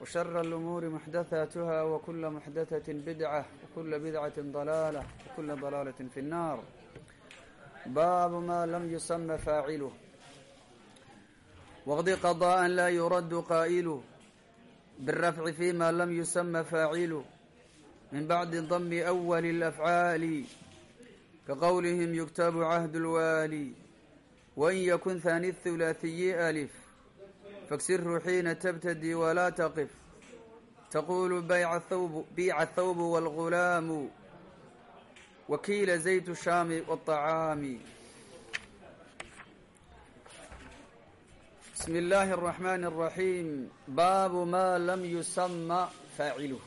وشر الأمور محدثاتها وكل محدثة بدعة وكل بدعة ضلالة وكل ضلالة في النار باب ما لم يسمى فاعله وقد قضاء لا يرد قائله بالرفع فيما لم يسمى فاعله من بعد ضم أول الأفعال كقولهم يكتب عهد الوالي وإن يكن ثاني الثلاثي ألف فاكسره حين تبتدي ولا تقف تقول بيع الثوب بيع الثوب والغلام وكيل زيت الشام والطعام بسم الله الرحمن الرحيم باب ما لم يسمى فاعله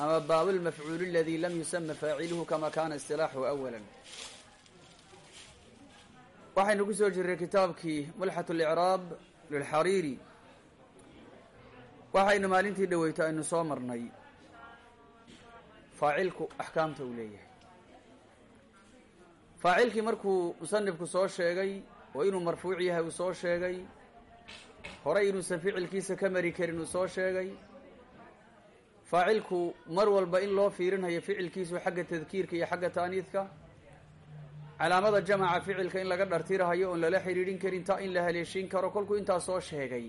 أما باب المفعول الذي لم يسمى فاعله كما كان اصطلاحه أولا waxaynu ku soo jirray kitaabkii mulxat اlicraab lilxariiri. Waxaynu maalintii dhoweyto aynu soo marnay. Faacilku axkaamta uu leeyahay. Faacilkii markuu musanifku soo sheegay oo inuu marfuuc yahay uu soo sheegay horay inuusan ficilkiisa ka mari karin uu soo sheegay faacilku mar walba in loo fiirinayo ficilkiisu xagga tadkiirka iyo xagga taaniidka calaamada jamaca ficilka in laga dhartirahayo oon lala xidhiidhin karin taa in la haleeshin karo kolkuu intaa soo sheegay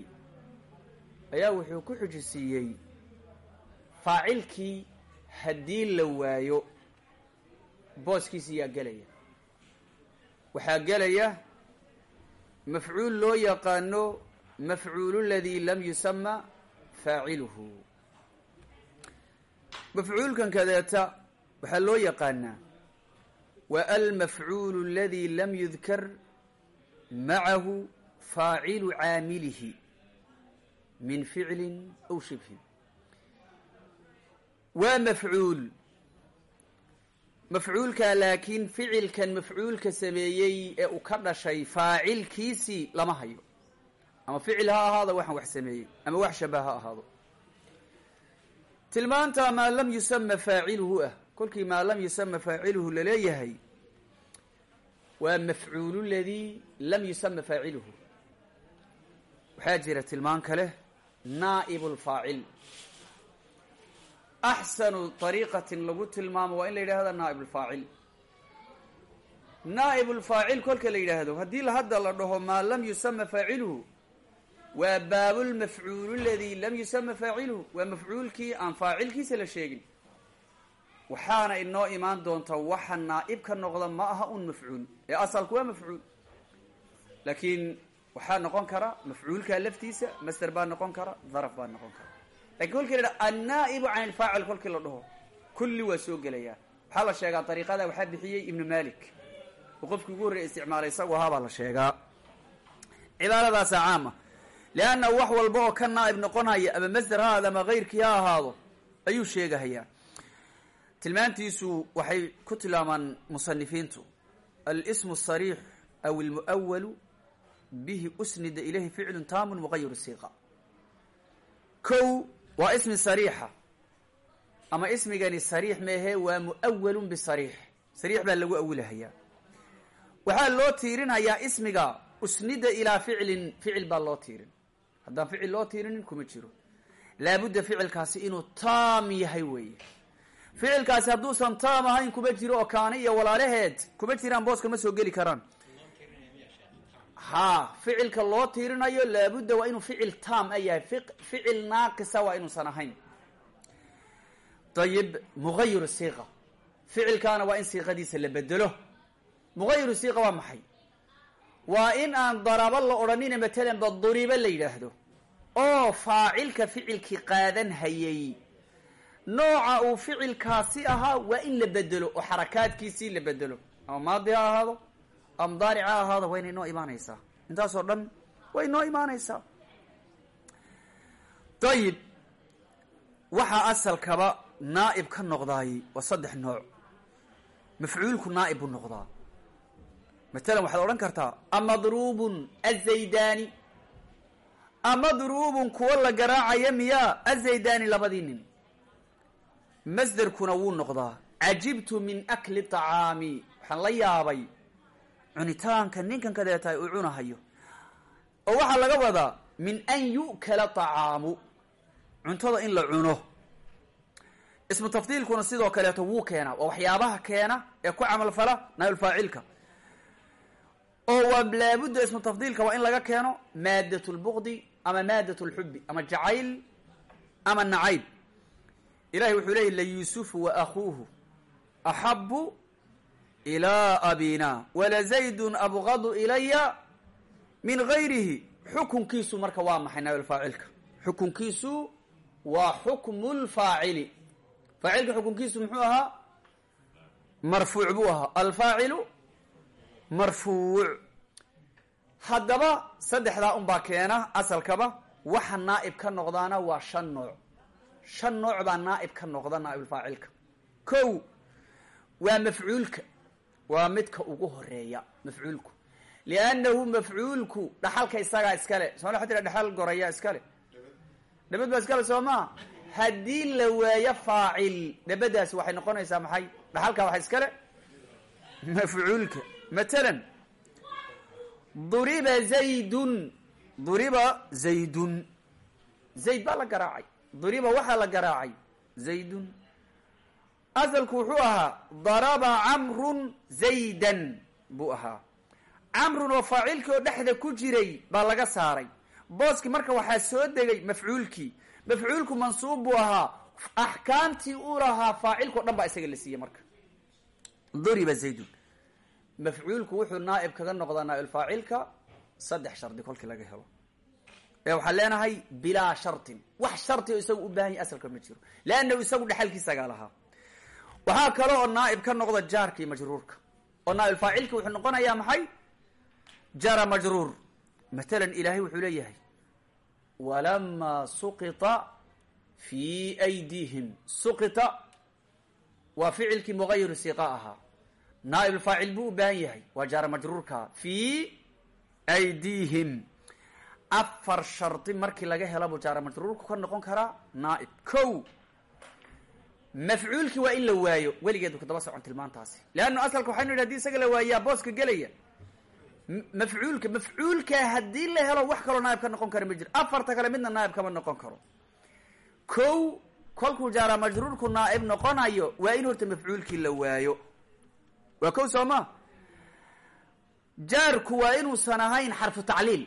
ayaa wuxuu ku xujisiiyey faacilkii haddii la waayo booskiisi yaa gelaya. Waxaa gelaya mafcuul loo yaqaano mafcuulu ladii lam yusama faaciluhu. Mafcuulkan kadeeta waxaa loo yaqaanaa wa almafcuulu aladi lam yudkar macahu faacilu caamilihi min ficlin aw shibhin waa mafcuul mafcuulkaa laakiin ficilkan mafcuulka sameeyey ee uu ka dhashay faacilkiisii lama hayo ama ficil ha ahaado waxaan wax sameeyey ama wax shabah ha ahaado tilmaanta maa lam yusama faaciluhu ah kolkii maa lam yusama faaciluhu la leeyahay waa mafcuulu ladii lam yusama faaciluhu. Waxaa jira tilmaan kale naa'ib lfaacil axsanu طariiqatin lagu tilmaamo waa in la yidhahda naa'ib lfaacil naa'ib lfaacil kolka la yidhaahdo haddii hadda la dhaho maa lam yusama faaciluhu waa baabulmafcuulu ladii lam yusama faaciluhu waa mafcuulkii aan faacilkiisa la sheegin waxaana inoo imaan doonta waxa naa'ib ka noqda ma aha un mafcuul. Ee asalku waa mafcuul. Laakiin waxaa noqon kara mafcuulkaa laftiisa master baa noqon kara daraf baa noqon kara. Lakin kolkii la dhaha annaa'ibu can ilfaacil kolkii la dhaho kulli waa soo gelayaa. Waxaa la sheegaa dariiqada waxaa bixiyey ibnu malik oo qofkii ugu horreya isticmaalay isagu ahaabaa la sheegaa. Cibaaradaasa caama. Leanna wax walba oo ka naa'ib noqonaya ama masder ha ahaado ama keyrkii ha ahaado ayuu sheegahayaa tilmaantiisu waxay ku tilmaamaan musanifiintu alsmu الsariix aw اlmuأwalu bihi usnida ilayhi ficlu taamu muqayir siiqa kow waa ismi sariixa ama ismigani sariix meehe waa muأwalu bisariix sariix baa lagu awilahayaa waxaa loo tiirinayaa ismiga usnida ilaa ficlin ficil baa loo tiirin haddaan ficil loo tiirinin kuma jiro laabudda ficilkaasi inuu taam yahay weeye ficilkaasi hadduusan taam ahayn kuma jiro oo kaani iyo walaalaheed kuma jiraan booska ma soo geli karaan. Ha ficilka loo tiirinayo laabudda waa inuu ficil taam a yahay. Ficil naaqisa waa inuusan ahayn. Ayib mugayiru siiqa ficilkaana waa in siiqadiisa la bedelo mugayiru siiqa waa maxay? Waa in aan darabo la odhanina matalan ba duriba la yidhaahdo. Oo faacilka ficilkii qaadan hayay nooca uu ficilkaasi ahaa waa in la bedelo oo xarakaadkiisii la bedelo. Ama maadi ha ahaado ama daaric ha ahaado waa inay noo imaanaysaa. Intaasoo dhan way noo imaanaysaa. Ayib waxaa asalkaba naa'ib ka noqdaay waa saddex nooc. Mafcuulku naa'ib buu noqdaa. Matalan waxaad odhan kartaa amadruubun azaydani amadruubun kuwa la garaacaya miyaa azaydani labadii nin masderkuna wuu noqdaa. Cajibtu min akli طacaami waxaan la yaabay cunitaanka ninkan kadeetaay uu cunahayo. Oo waxaa laga wadaa min an yu'kala طacaamu cuntada in la cuno. Ismu tafdiilkuna sidoo kaleeto wuu keenaa. Waa waxyaabaha keena ee ku camal fala naayulfaacilka oo waa laabudda ismu tafdiilka waa in laga keeno maadat lbuqdi ama maadat lxubi ama jacayl ama nacayb ilahay wuxuu leeyay layuusufu wa akuuhu axabu ilaa abina walazaydun abgadu ilaya min gayrihi xukunkiisu marka waa maxay naayulfaacilka xukunkiisu waa xukmu lfaacili faacilka xukunkiisu muxuu ahaa? Marfuuc buu ahaa. Alfaacilu marfuuc. Haddaba saddexdaa unbaa keena asalkaba waxa naa'ib ka noqdaana waa shan nooc shan nooc baa naa'ib ka noqda naa'ibulfaacilka kow waa mafcuulka. Waa midka ugu horreeya mafcuulku. Liannahu mafcuulku dhaxalka isagaa iskale. Waxa tira dhaxal goraya iskale? Dhabad baa iskale soo maa haddii la waayo faacil dhabadaasi waxay noqonaysaa maxay? Dhaxalkaa waxa iskale? Mafcuulka. Matalan duriba zaydun. Duriba zaydun. Zayd baa la garaacay duriba waxaa la garaacay. Zaydun. Asalku wuxuu ahaa daraba camrun zaydan buu ahaa. Camrun oo faacilkii oo dhexda ku jiray baa laga saaray. Booskii marka waxaa soo degay mafcuulkii. Mafcuulku mansuub buu ahaa. Axkaamtii uu lahaa faacilkao dhan baa isaga la siiyey marka. Duriba zaydun. Mafcuulku wuxuu naa'ib kaga noqdaa naa'ibfaacilka saddex shardi kolkii laga helo ee waxaan leenahay bilaa shartin. Wax sharti oo isagu u baahan yahy asalka ma jiro. Leannahu isagu dhexalkiisagaa lahaa waxaa kale oo naa'ib ka noqda jaarka iyo majruurka. Oo naa'ibfaacilki wuxuu noqonayaa maxay? Jara majruur. Matalan ilaahay wuxuu leeyahay walamaa suqita fii aydiihim suqita waa ficilkii mugayiru siiqa ahaa. Naa'ibulfaacil buu u baahan yahay. Waa jaara majruurka fii aydiihim afar shardi markii laga hela jaara majruurku ka noqon karaa naa'ib. Kow mafcuulkii waa in la waayo weligeed kadaba socon tilmaantaasi. Leanna asalka waxaynu yidhi hadi isaga la waayaa booska gelaya. Mafcuulka mafcuulka haddii la helo wax kaloo naa'ib ka noqon kara ma jiro afarta kale midna naa'ib kama noqon karo. Kow kolkuu jaara majruurku naa'ib noqonayo waa in horta mafcuulkii la waayo. Waa kow soo ma? Jaarku waa inuusan ahayn xarfu tacliil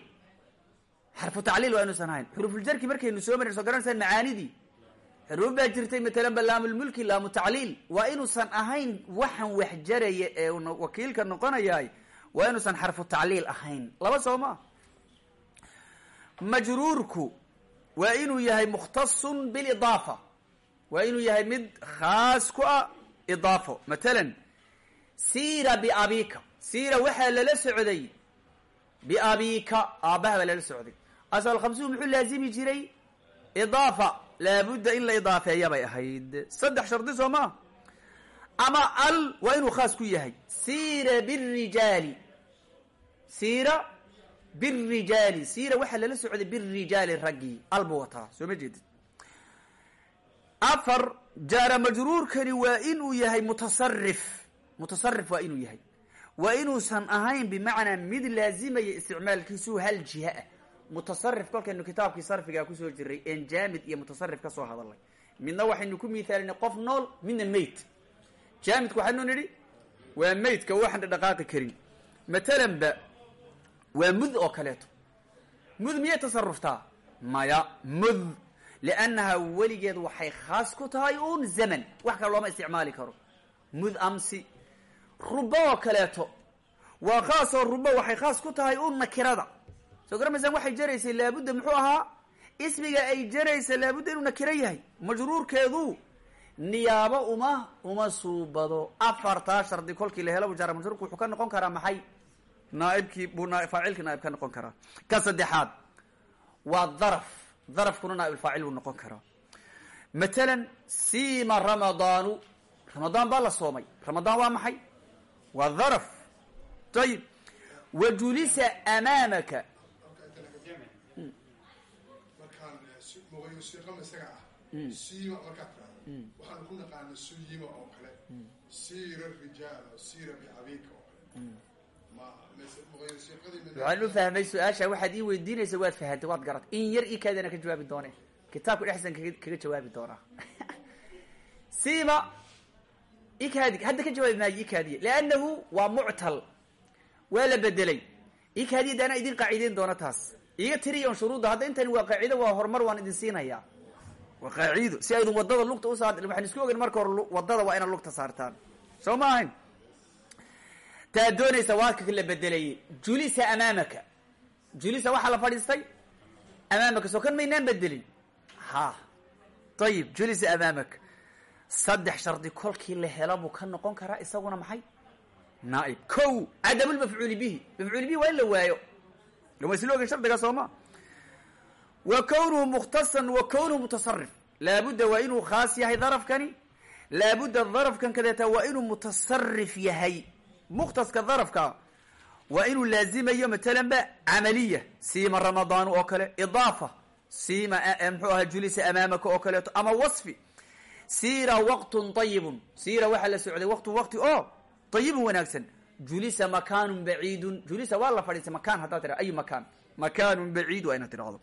xarfu tacliil waa inuusan ahayn. Xurufuljarki markaynu soo marin soo garanaysaan macaanidii xuruuf baa jirtay matalan ba laamulmulki laamu tacliil. Waa inuusan ahayn waxan wax jaraya ee wakiilka noqonayaay waa inuusan xarfu tacliil ahayn. Laba soo ma majruurku waa inuu yahay mukhtasun bilidaafa waa inuu yahay mid khaas ku ah idaafo. Matalan siira biabika siira waxaa lala socday biabika aabbaha baa lala socday asal khamsuhu muxuu laazimi jiray? Idaafa. Laabudda in la idaafeeya bay ahayd. Saddex shardi soo maa ama al waa inuu khaas ku yahay. Siira birijaali siira birijaali siira waxaa lala socday birijaali raggii al buu wataa. Soo ma jeedid afar jaara majruurkani waa inuu yahay mutasarif mutasarif waa inuu yahay. Waa inuusan ahayn bimacnaa mid laazimaya isticmaalkiisu hal jiha ah mutasarif kolkaynu kitaabkii sarfigaa ku soo jiray een jaamid iyo mutasarif ka soo hadalnay midna waxaynu ku miithaalinay qof nool midna mayd jaamidka waxaynu nidhi waa maydka waxaan dhaqaaqi karin. Matalan ba waa mud oo kaleeto. Mud miyay tasaruftaa maya mud. Liannaha weligeed waxay khaas ku tahay uun zaman. Wax kale looma isticmaali karo. Mud amsi. Rubo oo kaleeto. Waa khaasoo rubo waxay khaas ku tahay uun nakirada soo garamaysaan waxay jaraysay laabudda muxuu ahaa ismiga ay jaraysa laabudda inuu nakiro yahay. Majruurkeedu niyaabo uma uma suubado. Afartaa shardi kolkii la helo mujaara majruurku wuxuu ka noqon karaa maxay? Naaibkii buu faacilkii naaib ka noqon karaa. Ka saddexaad waa daraf. Darafkuna naaibulfaacil buu noqon karaa. Matalan siima ramadaanu. Ramadaan baa la soomay. Ramadaan waa maxay? Waa daraf. Ayib wa julisa amaamaka markaan muqayusiiqama isaga ah siima markaad tirahdo waxaanu ku naqaana suyima oo kale. Siira rijaal siira bicabiika oo kale. Waxaan u fahmay su'aasha waxaad ii weydiinaysa waad fahantay waad garat in yar ii kaadana ka jawaabi doone. Kitaabka dhexsan kaga jawaabi doonaa siima ikaadi hadda ka jawaabi maayo ikaadiya liannahu waa muctal waa la bedelay. Ikaadiya daana idin qaacideyn doona taas iga tiriyon shuruudda hadda intani waa qaacido waa horumar waan idin siinayaa waa qaacido si aydun waddada lugta usaar waxaan isku ogen marka hore waddada waa inaad lugta saartaan. Soo ma ahayn? Taa doonaysa waaka la bedelayay julisa amaamaka. Julisa waxaa la fadhiistay? Amaamaka soo kan maynaan bedelin? Ha. Ayib julisa amaamaka. Saddex shardi kolkii la helo buu ka noqon karaa isaguna maxay? Naaib. Ko cadamulmafcuuli bihi. Mafcuuli bihi waa in la waayo ogen shardiga sooma wa kownuhu mukhtasan wa kownuhu mutasarif laabudda waa inuu khaas yahay darafkani laabudda darafkan kadeeta waa inuu mutasarif yahay mukhtaska darafka waa inuu laazimayo matalan ba camaliya siima ramadaanu oo kale idaafa siima mxuu ahaa julisa amaamaka oo kaleeto ama wasfi siira waqtun ayibun siira waxaa la socday waqtun waqti oo ayibun wanaagsan julisa makaanun baciidun julisa waa la fadhiistay makaan haddaa tira ayu makaan makaanun baciid waa inaad tidhahdo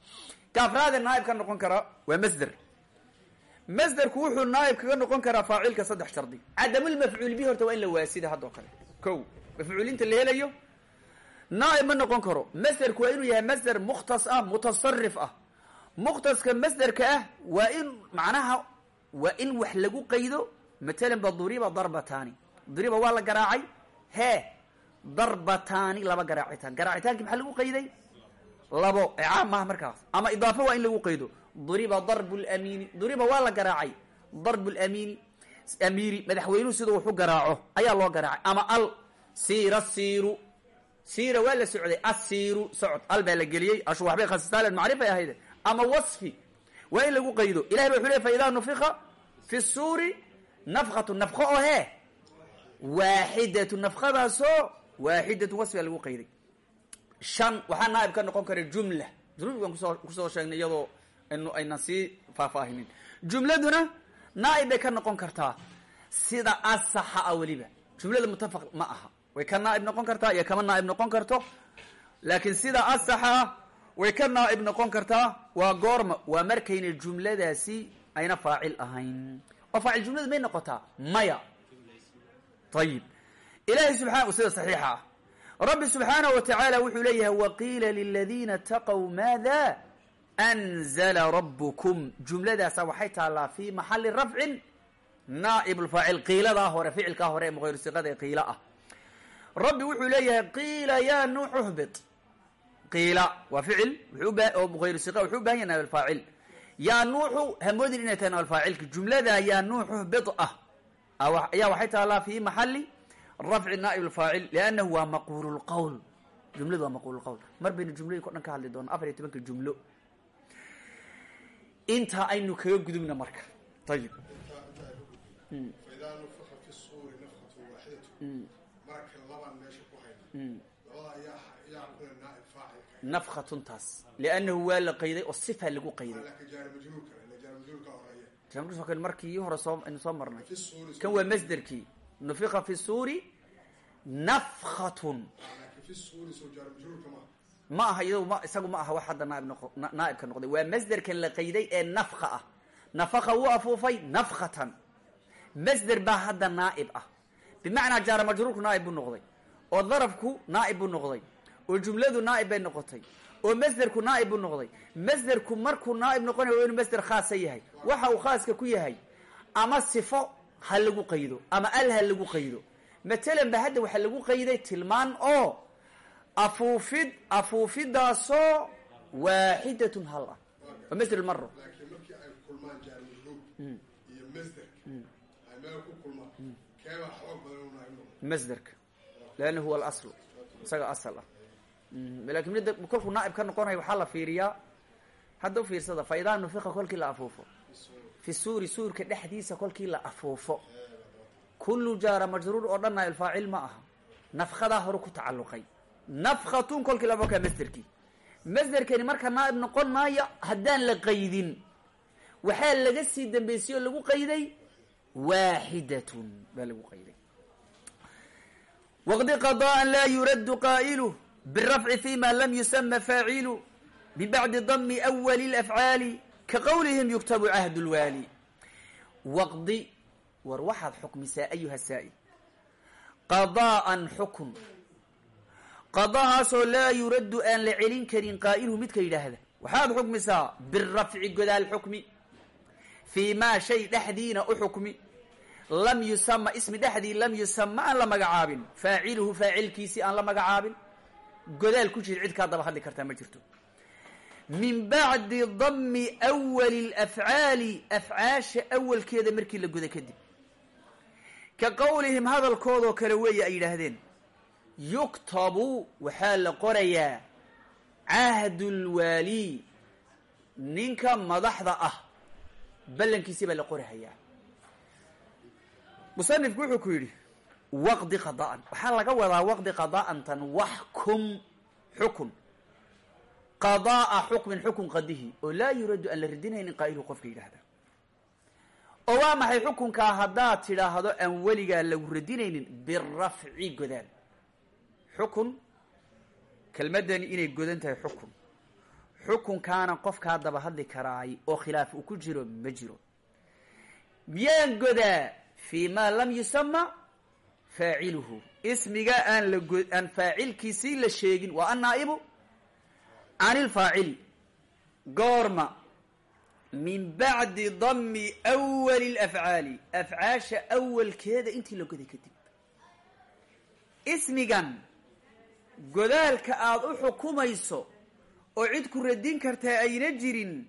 kaafraada naaib ka noqon karaa waa masder masderku wuxuu naaib kaga noqon karaa faacilka saddex shardi cadamulmafcuul bi horta waa in la waasida haddoo kale ko mafcuulinta la helayo naaib noqon karo masderku waa inuu yahay masder mukhtas ah mutasarif ah mukhtaska masderka ah waa in macnaha waa in wax lagu qaydo matalan ba duriba darbataani duriba waa garaacay hee darbataani laba garaacitaan. Garaacitaanki maxaa lagu qayday? Labo. Ecaam maaha markaas. Ama idaafo waa in lagu qaydo. Duriba darbu lamiini duriba waa la garaacay. Darbu lamiini amiiri madaxweynuhu siduu wax u garaaco. Ayaa loo garaacay. Ama al siira siiru. Siira waa la socday. Asiiru socod. Al baa la geliyey. Ashu waxbay khasistaalen macrifay ahayde ama wasfi waa in lagu qaydo. Ilahay ba wuxu ley fa idaa nufika fi suuri nafkatu nafko oo hee waaxidatu nafkadaasoo waaxidatu wasfiga lagu qayday. Shan waxaa naaib ka noqon kara jumla. Jumladigan ku soo ku soo sheegnay iyadoo aynu aynan sii faahfaahinin jumladuna naaib bay ka noqon kartaa sida asaxa a weliba. Jumlada mutafaq ma aha. Way ka naaib noqon kartaa iyo kama naaib noqon karto. Laakiin sida asaxa ah way ka naaib noqon kartaa waa goorma waa markayna jumladaasi ayna faacil ahayn. Oo faacil jumladu may noqotaa maya ayib ilahay subaa sida saxiixa ah rabbi subxaanaه wa tacaala wuxuu leeyahay waqiila liladina taqw maada anzla rabkum jumladaasa waxay taalaa fi maxali rafcin naaib lfaacil qiiladaa hore ficilkaa hore ee muqayr siqada ee qiila ah rabbi wuxuu leeyahay qiila ya nuux hbit qiila waa ficil oo muqayr siqa wuxuu u baahan yahay naaib faacil yaa nuuxu hamoodin inay tahay naaib faacilka jumlada yaa nuuxu hbit ah ayaa waxay taalaa fi maxali rafci naaib lfaacil liannahu waa maquul lqowl jumladu waa maquul lqowl mar baynu jumlooyinka o dhan ka hadli doona afar iyo tobanka jumlo intaa aynu kaga gudubna marka ayib faidaa nufika fi suuri nafkatu waaxidatu marka labaan meesha ku hayna labada ayaa ayaa kuna naaib faacilka nafkatuntaas liannahu waa la qayday oo sifa lagu qayday laakiin jaari majruurka ila jaari majruurka horreeya jamrka kale markii hore soo aynu soo marnay. Kan waa masderkii nufika fi suuri nafkatun ma aha. Iyado ma isagu ma aha wax hadda naaibka noqday. Waa masderkan la qayday ee nafka ah. Nafaka wuu afuufay nafkatan masder baa hadda naaib ah. Bimacnaa jaara majruurku naaib buu noqday. Oo darafku naaib buu noqday. Oo jumladu naaib bay noqotay oo masderku naa'ib buu noqday. Masderku markuu naa'ib noqonayo waa inuu masder khaasa yahay. Waxa uu khaaska ku yahay. Ama sifo ha lagu qaydo ama al ha lagu qaydo. Matalan ba hadda waxaa lagu qayday tilmaan oo afuufid afuufidaasoo waaxidatun hal ah. Waa masder maro iyo masderka noqdo masderka. Leanna huwa alaslu. Isaga asal ah Mm, laakiin mida kolkuu naaib ka noqonaya waxaa la fiiriyaa. Hadda ufiirsada fa idaa nufika kolkii la afuufo. Fi suuri suurka dhexdiisa kolkii la afuufo. Kullu jaara majruur oo dhan naaib faacil ma aha. Nafkadaa hore ku tacalluqay. Nafkatun kolkii la afuufka masderkii. Masderkani marka naaib noqon maayo haddaan la qaydin. Waxaa laga sii dambeysay lagu qayday? Waaxidatun baa lagu qayday. Waqdi qadaa an laa yuradu qaa'iluh biاrafci fima lam yusama faacilu bibacdi dami awali اlafcaali ka qowlihim yuktabu cahdu lwaali waqdi war waxaad xukmisaa ayuha saa'il qadaa'an xukun qadahaasoo laa yuraddu aan la celin karin qaa'iluhu midka yidhaahda waxaad xukmisaa birafci godaal xukmi fii maa shay dhexdiina u xukmi lam yusama ismi dhexdii lam yusama aan la magacaabin faaciluhu faacilkiisii aan la magacaabin godaal ku jira cid kaa daba hadli kartaa ma jirto. Min bacdi dami awali lafcaali afcaasha awalkeeda markii la goda kadib. Ka qowlihim hadalkoodoo kale weeye ay yidhaahdeen yuktabu waxaa la qorayaa cahdu lwaali ninka madaxda ah. Ballankiisii baa la qorahayaa. Musanifku wuxuu ku yidhi waqdi qada'an. Waxaa laga wadaa waqdi qada'antan waxkum xukun. Qada'a xukmin xukun qadihi oo laa yuraddu aan la radinaynin qaa'iluhu qofka yidhaahda. Oo waa maxay xukunkaa haddaad tidhaahdo aan weligaa lagu radinaynin? Birafci godaal xukun kelmaddani inay godan tahay xukun. Xukunkaana qofkaa daba hadli karaay oo khilaaf uu ku jiro ma jiro. Miyaan godaa fii maa lam yusama faaciluhu. Ismiga aan la go aan faacilkiisii la sheegin waa annaa'ibu? Can ilfaacili goorma. Min bacdi dami awali lafcaali afcaasha awalkeeda intii la goday kadib. Ismigan godaalka aada u xukumayso oo cid ku radin kartaa ayna jirin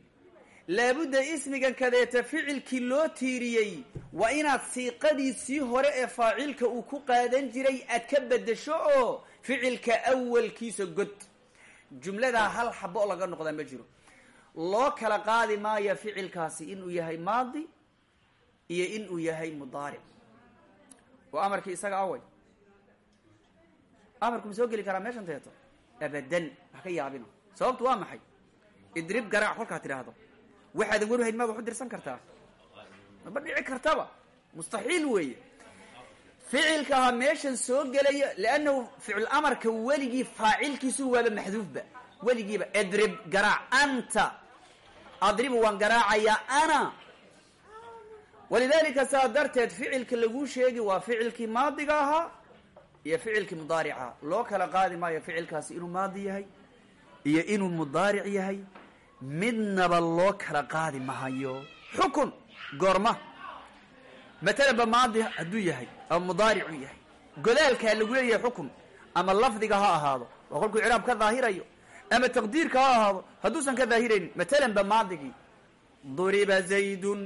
laabudda ismigan kadeeta ficilkii loo tiiriyey waa inaad siiqadiisii hore ee faacilka uu ku qaadan jiray aad ka beddesho oo ficilka awalkiisa god. Jumladaa hal xabo laga noqdaa ma jiro. Loo kala qaadi maayo ficilkaasi inuu yahay maadi iyo inuu yahay mudaaric oo amarkii isaga away amarku ma soo geli karaa meeshan teeto? Abadan wax ka yaabina sababtu waa maxay? Idrib garaac kolkaad tidhaahdo waxaadan warhayn maad wax u dirsan kartaa. Maba dhici kartaba. Mustaxiil weeye. Ficilkaha meeshan soo gelaya leannahu ficil amarka weligii faacilkiisu waaba maxduufba weligiiba idrib garaac anta. Adribu waan garaacayaa ana. Walidalika saa darteed ficilka laguu sheegi waa ficilkii maadiga ahaa iyo ficilkii mudaarica. Loo kala qaadi maayo ficilkaasi inuu maadi yahay iyo inuu mudaaric yahay midnaba loo kala qaadi mahayo xukun goorma. Matalan ba maadi hadduu yahay ama mudaaricu yahay. Godaalkaa lagu leeyahay xukun ama lafdiga ha ahaado waa kolkuu ciraab ka daahirayo ama taqdiirka ha ahaado hadduusan ka daahiraynin matalan ba maadigii. Duriba zaydun.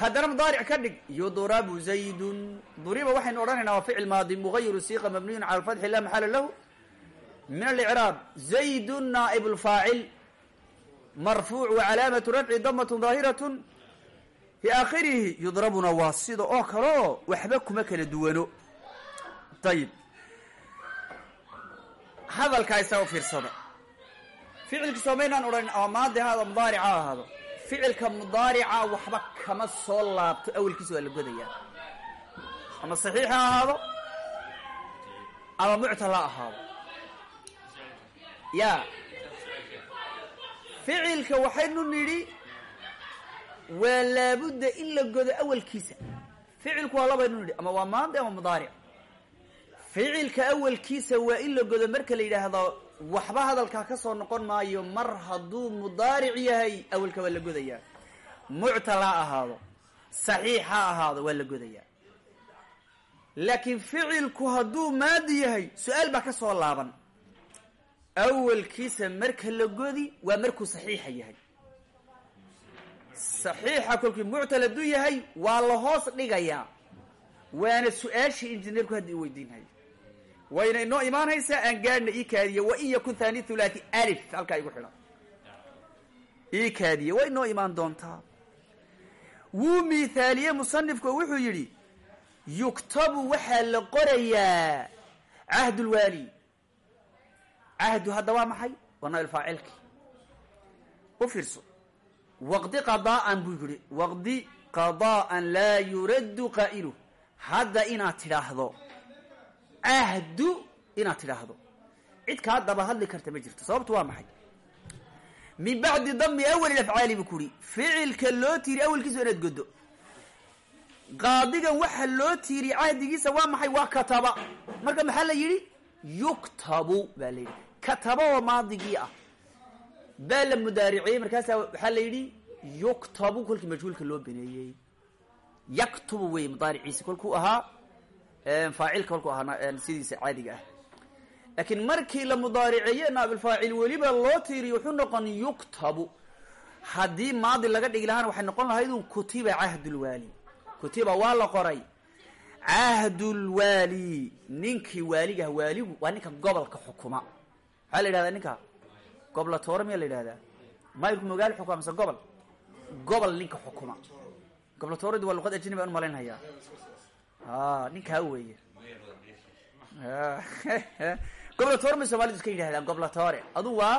Haddana mudaaric ka dhig yudrabu zaydun. Duriba waxaynu odhanaynaa waa ficil maadi mugayiru siiqa mabniyun cala alfatxi la maxala lahu. Min alicraab zaydun naa'ib lfaacil marfuuc wa calaamatu rafci damatun daahiratun fi aakhirihi yudrabuna waa sida oo kaleo waxba kuma kala duwano. Ayib hadalkaa isaga fiirsada. Ficilki soomaynaan odhanin ama maadi ha ahaado mudaaric ha ahaado. Ficilka mudaarica waxba kama soo laabto awelkiisa waa la godayaa. Ama saxiix ha ahaado ama muctal ha ahaado. Ya ficilka waxaynu nidhi waa laabudda in la godo awalkiisa. Ficilku waa labaynu nidhi ama waa maadi ama mudaaric? Ficilka awalkiisa waa in la godo marka la yidhaahdo waxba hadalkaa ka soo noqon maayo mar hadduu mudaaric yahay awelka waa la godayaa. Muctal ha ahaado saxiix ha ahaado waa la godayaa. Laakiin ficilku hadduu maadi yahay su'aal baa ka soo laaban awelkiisa marka la godi waa markuu saxiixa yahay. Saxiixa kolkii muctal yahay waa la hoos dhigayaa. Waana su'aashii injineerku hadda i weydiinhayo. Wayna inoo imaanaysaa aan gaadhna ii wa in yakun thani thulathi alif halkaa igu xidhan ii kaadiye way inoo imaan doontaa. Wuu miithaaliye musanifku wuxuu yidhi yuktabu waxaa la qorayaa cahdulwaali cahdu hadda waa maxay? Waa nail faacilki u fiirso. Waqdi qadaa'an buu yihi waqdi qadaa'an laa yuraddu qaa'iluh hadda inaad tidhaahdo. Cahdu inaad tidhaahdo. Cid kaa daba hadli karta ma jirto. Sababtu waa maxay? Min bacdi dami awali afcaali buu ku uhi ficilka loo tiiri awelkiisa inaad goddo. Qaadigan waxa loo tiiri cahdigiisa waa maxay? Waa kataba. Marka maxaa la yidhi? Yuktabu baa kataba oo maadigii ah. Baa la mudaariciyey markaasaa waxaa la yidhi yuktabu kolkii majhuulka loo baneeyey. Yaktubu wey mudaariciisa kolkuu ahaa faacilka kolkuu ahaa sidiisa caadiga ah. Laakiin markii la mudaariceeye naabilfaacil weliba loo tiiriyo wuxuu noqon yuktabu. Haddii maadi laga dhigi lahaana waxay noqon lahaydun kutiba cahdulwaali kutiba waa la qoray. Cahdulwaali ninkii waaligaah waaligu waa ninka gobolka xukuma maxaa la yidhahdaa ninka? Goblatoore miyaa la yidhahdaa? Mayrku magaalo xukuma mise gobol? Gobol ninka xukuma. Goblatooradi waa luqad ajnabi aan umalaynhayaa a ninkaa weeye. Goblatoore may soomalidu iska yidhahdaan goblatoore adu waa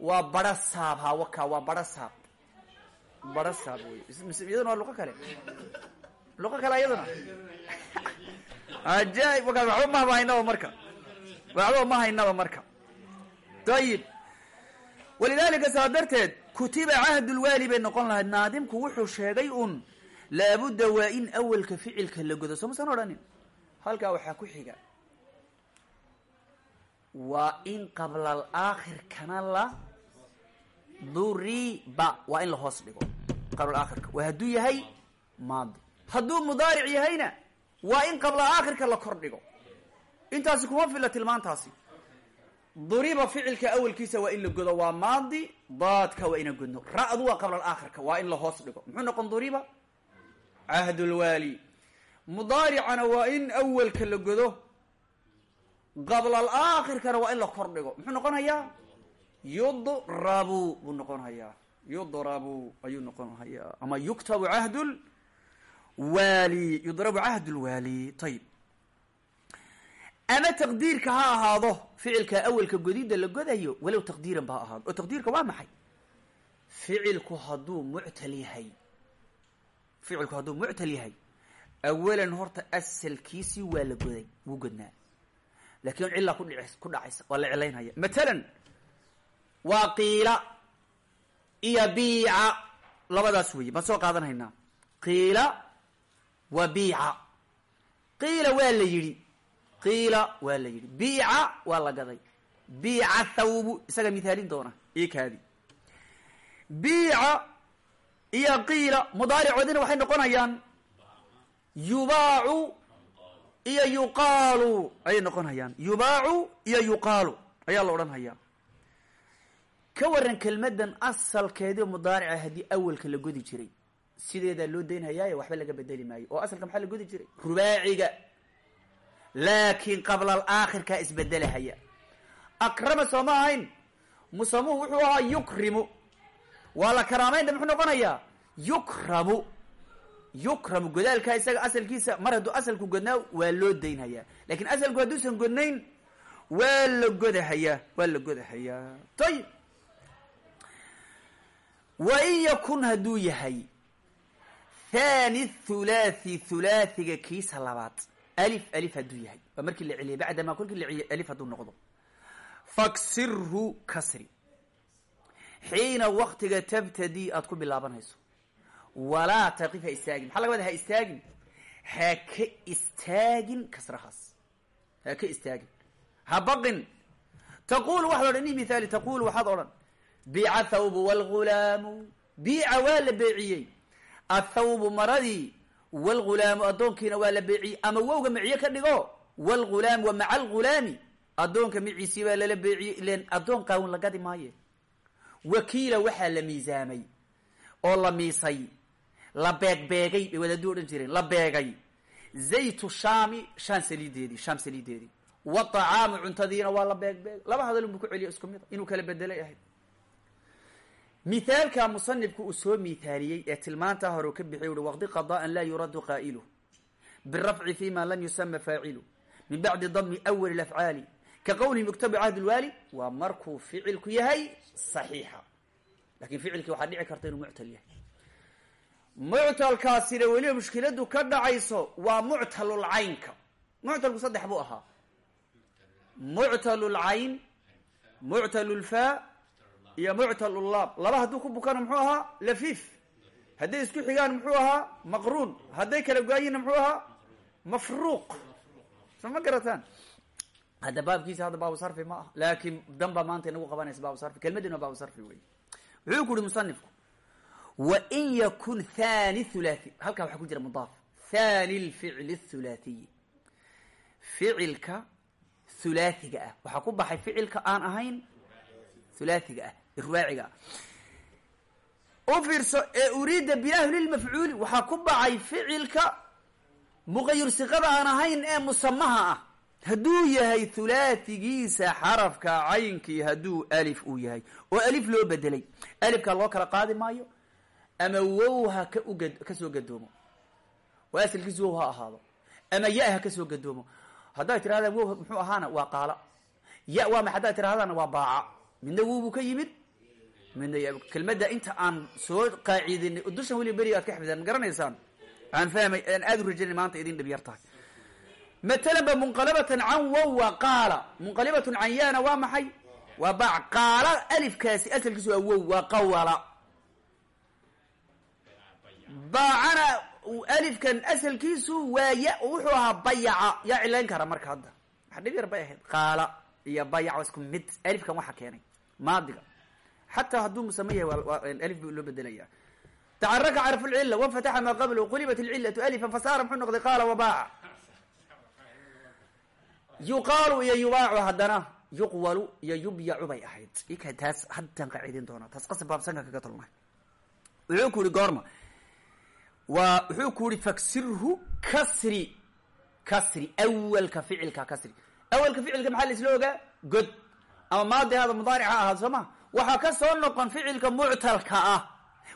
waa bara saab ha waka waa bara saab. Bara saab wey iyaduna waa luqo kale. Luqo kale iyaduna. Ajaib waka waxba ma haynaba marka. Waxba ma haynaba marka ayib walidalika saa darteed kutiba cahdulwaali bay noqon lahayd. Naadimku wuxuu sheegay un laabudda waa in awelka ficilka la godo. Soo masan odhanin? Halkaa waxaa ku xiga. Waa in qabla alaakhirkana la duriba. Waa in la hoos dhigo. Qabla aakhirka. Waa hadduu yahay maadi hadduu mudaaric yahayna waa in qabla aakhirka la kor dhigo intaasi kuma filla tilmaantaasi duriba ficilka awelkiisa waa in la godo waa maadi daadka waa ina godno ra'du waa qabla alaakhirka waa in la hoos dhigo. Muxuu noqon duriba? Cahdulwaali mudaaricana waa in awelka la godo qabla alaakhirkana waa in la kor dhigo. Muxuu noqon hayaa yudrabu buu noqon hayaa yudrabu ayuu noqon hayaa ama yuktabu cahdul waali. Yudrabu ama taqdiirka ha ahaado ficilka awelka godida la godayo walow taqdiiran ba ha ahaado oo taqdiirka waa maxay ficilku hadduu muctal yahay ficilku hadduu muctal yahay awalan horta asalkiisii waa la goday wuu godnaa laakiin cillaa kudhic ku dhacaysa waa la cilaynhaya matalan waa qiila iyo biica labadaas weeye baan soo qaadanhaynaa qiila wa biica qiila waa la yidhi qiila waa la yidhi. Biica waa la gaday. Biica thawbu isaga mithaalin doona io kaadi. Biica iyo qiila mudaaricoodina waxay noqonayaan yubaacu iyo yuqaalu ayay noqonhayaan yubaacu iyo yuqaalu ayaa la odhan hayaa ka waran kelmadan asalkeedii mudaarica haddii awelka la godi jiray sideedaa loo daynhayaaye waxba laga bedeli maayo oo asalka maxaa la godi jiray? Rubaaciga laakiin qabla alaakhirkaa isbedelahaya. Akrama soo ma ahayn? Musamuhu wuxuu ahaa yukrimu. Waa la karaamaynta muxuu noqonayaa? Yukramu. Yukramu godaalkaa isaga asalkiisa mar hadduu asalku godnaa waa loo daynhayaa. Lakin asalku hadduusan godnayn waa la godahayaa waa la godahayaa. Ayib wa in yakun hadduu yahay thani thulathi thulaathiga kiisa labaad alif alif hadduu yahay waa markii la celiyay bacdamaa kolkii la celiyay alif hadduu noqdo faksirhu kasri xiina waktiga tabtadii aada ku bilaabanayso walaa taqif ha istaagin maxaa laga wada ha istaagin ha ka istaagin kasrahaas ha ka istaagin ha baqin taqulu waxaad odhan i mithaali taqulu waxaad odhan biica thawbu wlgulaamu biica waa la beeciyey athawbu wlgulaamu addoonkiina waa la beeciyey ama wowga miciye ka dhigo wlgulaam wa maca algulaami addoonka miciisii baa lala beeciyey ilan addoon qaawin la gadi maaye. Wakiila waxaa la miisaamay oo la miisay la beegbeegay bay wadaaduu odhan jireen la beegay. Zaytu shaami shaam saliideedii shaam saliideedii waطacaamu cuntadiina waa la beegbeegay laba hadalun buu ku celiyo isku mid a inuu kala bedelay ahayd mithaalka musanifku uu soo mithaaliyey ee tilmaantaa hore ka bixiy uhi waqdi qadaan laa yuradu qaa'iluh birafci fi ma lam yusama faacilu. Min bacdi dami awali afcaali ka qowlihi muktabu cahd waa markuu ficilku yahay saxiixa. Lakin ficilkii waxaa dhici karta inuu muctal yahay. Muctalkaasina weliba mushkiladu ka dhacayso waa muctalulcaynka muctalku saddex buu ahaa. Muctalulcayn muctalulfaa iyo muctalulaab laba hadduu ku bukana muxuu ahaa lafiif. Hadday isku xigaan muxuu ahaa maqruun. Hadday kala goayinna muxuu ahaa mafruuq. Soo ma garataan? Hadda baabkiisa hadda baabu sarfi ma ah laakin danba maanta inagu qabanaysa baabu sarfi. Kelmadina baabu sarfi wey wuxuu ku uhi musanifku wain yakun thani thulathi. Halkaa waxaa ku jira mudaaf. Thani lficli thulaathiyi ficilka thulaathiga ah. Waxaa ku baxay ficilka aan ahayn thulaathiga ah irwaaciga ah u fiirso ee uriida bilahu lilmafcuuli waxaa ku baxay ficilka muqayir siqada aan ahayn ee musamaha ah. Hadduu yahay thulaathigiisa xarafka caynkii hadduu alif uu yahay oo alif loo bedelay. Alifkaa loo kala qaadi maayo ama wow ha ka uga ka soo gadoomo. Oo asalkiisu wow ha ahaado ama ya ha ka soo gadoomo. Haddaad tirahdaan wow muxuu ahaana waa qaala. Ya waa ma haddaad tirahdaan waa baaca. Midna wow buu ka yimid kelmadda inta aan soo qaacidinay dushan weliba beriga ad ka xifdaan garanaysaan? Aan fahmay aan aada u rajaynay maanta idin dhib yar tahay. Matalan ba can wow waa qaala. Munqalibatun can yana waa maxay? Waa baac qaala alifkaasi asalkiisu waa wow waa qawala. Baacana alifkan asalkiisu waa ya wuxuu ahaa bayaca. Yaa cilayn kara marka hadda. Waxa dhib yar bay ahayd. Qaala iyo bayac isku mid. Alifkan waxa keenay. Maadiga xataa hadduu musame yahay alif bu loo bedelaya tacaraka carfu lcila wafataxa maa qablahu qulibat ilcilatu alifan fasaara muxuu noqday qaala wabaaca yuqaalu iyo yubaacu haddana yuqwalu iyo yubyacu bay ahayd ika taas haddaan qaacidin doonaa taas qasab baabsanka kaga tolnay wuxuu ku yihi goorma waa wuxuu ku yihi faksirhu kasri kasri awalka ficilka kasri awalka ficilka maxaa la isla ogaa god ama maadi hada mudaaric ha ma waxaa ka soo noqon ficilka muctalka ah.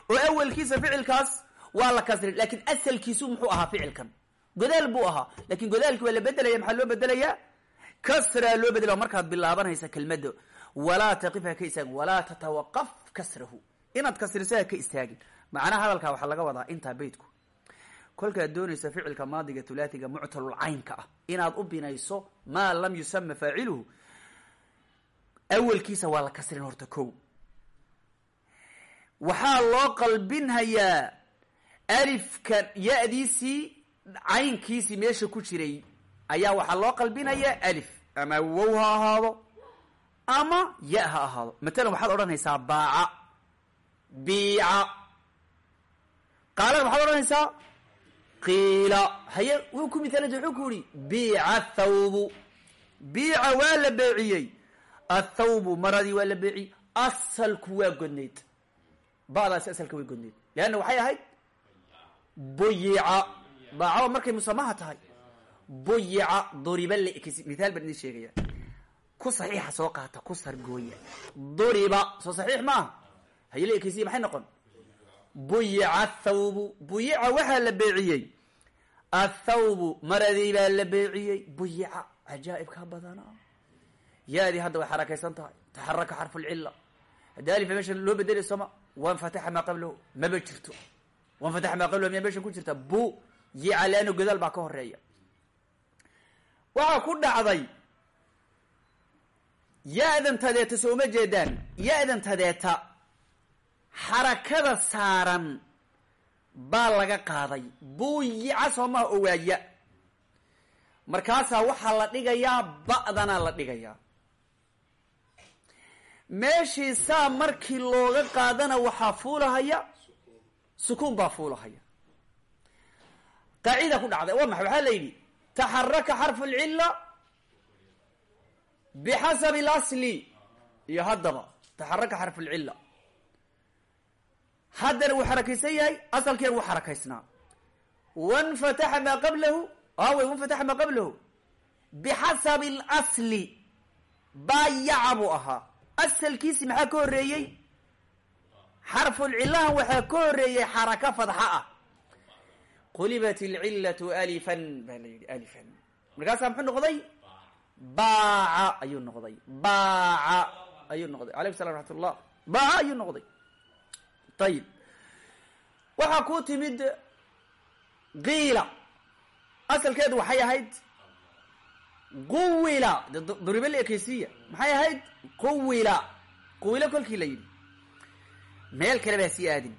Oo awalkiisa ficilkaas waa la kasri laakiin asalkiisu muxuu ahaa ficilkan. Godaal buu ahaa laakiin godaalki waa la bedelaya maxaa loo bedelayaa? Kasraa loo bedela markaad bilaabanaysa kelmadda walaa taqif ha ka istaagin walaa tatawaqaf kasrahu. Inaad kasriso ha ka istaagin. Macnaha hadalkaa waxaa laga wadaa intaa beytku kolkaad doonaysa ficilka maadiga thulaathiga muctalul caynka ah. Inaad u binayso maa lam yusama faaciluhu awalkiisa waa la kasrin horta ko waxaa loo qalbinhayaa alifkan ya-diisii caynkiisii meesha ku jiray. Ayaa waxaa loo qalbinayaa alif. Ama wow ha ahaado ama ya ha ahaado. Matalan waxaad odhanaysaa baaca biica. Qaalada maxaad odhanaysaa qiila. Haye wuu ku mithaalanta wuxuu ku yihi biica thawbu. Biica waa la beeciyey athawbu maradii waa la beeciyey asalku waa godnayd ba'daasi asalka way godnayd leanna waxay ahayd buyica baacawa markay musamaha tahay buyica duriba la ekisi mithaal baan idin sheegaya ku saxiixa soo qaata ku sargooya duriba soo saxiix maaha haye la ekisiya maxay noqon buyica athawbu buyica waxaa la beeciyey athawbu maradii baa la beeciyey buyica cajaa'ib ka badana yaadii hadda way xarakaysan tahay. Taxaraka xarfu lcila haddi alifa meesha loo bedelay sooma. Wanfataxa maa qablahu maba jirto. Wanfataxa maa qablahu miyaa meeshan ku jirta? Bu yica leano godaal baa ka horreeya waxaa ku dhacday ya-dan tadeeta soo uma jeedaan. Ya-dan tadeeta xarakada saaran baa laga qaaday. Buyica soomaha oo waaya markaasaa waxaa la dhigayaa ba'danaa la dhigayaa meeshii saa markii looga qaadana waxaa fuulahaya? Sukuun baa fuulahaya. Qaacida ku dhacday waa maxay? Waxaa la yidhi taxaraka xarfu lcila bixasabi اlasli iyo haddaba taxaraka xarfu lcila haddana wuu xarakaysan yahay asalkeena wuu xarakaysnaa. Wanfataxa maa qablahu aawey wanfataxa maa qablahu bixasabi اlasli baayaca buu ahaa asalkiisi maxaa ka horreeyey? Xarfulcilahan waxaa ka horreeyey xaraka fadxa ah. Qulibat ilcillatu alifan baa la yidhi alifan. Markaasaa muxuu noqday? Baaca ayuu noqday. Baaca ayuu noqday. Alaykum salam raxmat baaca ayuu noqday. Ayib waxaa ku timid qiila. Asalkeedu waxay ahayd quwila. Duribe ekeysiya maxay ahayd? Quwila. Quwila kolkii la yidhi. Meel kale baa sii aadin.